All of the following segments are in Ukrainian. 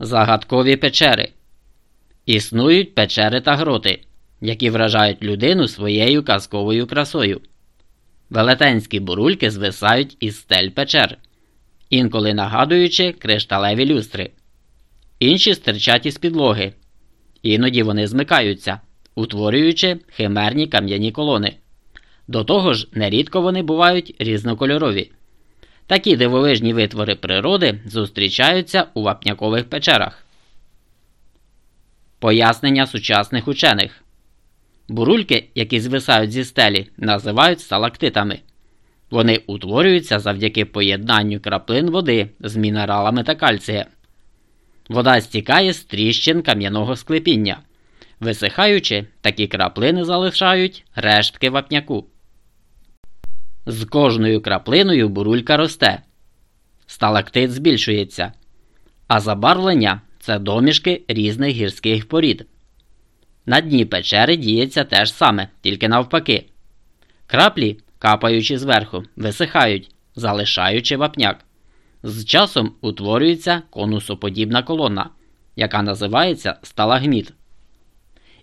Загадкові печери. Існують печери та гроти, які вражають людину своєю казковою красою. Велетенські бурульки звисають із стель печер, інколи нагадуючи кришталеві люстри. Інші стирчать із підлоги. Іноді вони змикаються, утворюючи химерні кам'яні колони. До того ж, нерідко вони бувають різнокольорові. Такі дивовижні витвори природи зустрічаються у вапнякових печерах. Пояснення сучасних учених Бурульки, які звисають зі стелі, називають сталактитами. Вони утворюються завдяки поєднанню краплин води з мінералами та кальцієм. Вода стікає з тріщин кам'яного склепіння. Висихаючи, такі краплини залишають рештки вапняку. З кожною краплиною бурулька росте. Сталактит збільшується. А забарвлення це домішки різних гірських порід. На дні печери діється те ж саме, тільки навпаки. Краплі, капаючи зверху, висихають, залишаючи вапняк. З часом утворюється конусоподібна колона, яка називається сталагміт.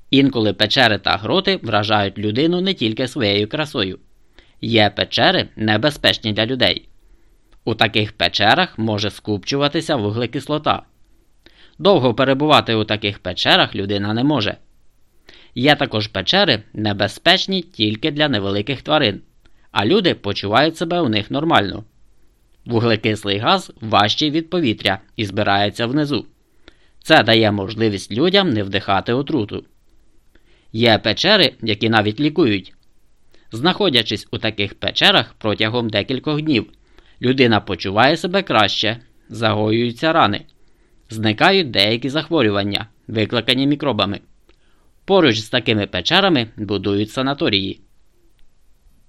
Інколи печери та гроти вражають людину не тільки своєю красою. Є печери небезпечні для людей. У таких печерах може скупчуватися вуглекислота. Довго перебувати у таких печерах людина не може. Є також печери небезпечні тільки для невеликих тварин, а люди почувають себе у них нормально. Вуглекислий газ важчий від повітря і збирається внизу. Це дає можливість людям не вдихати отруту. Є печери, які навіть лікують. Знаходячись у таких печерах протягом декількох днів, людина почуває себе краще, загоюються рани, зникають деякі захворювання, викликані мікробами. Поруч з такими печерами будують санаторії.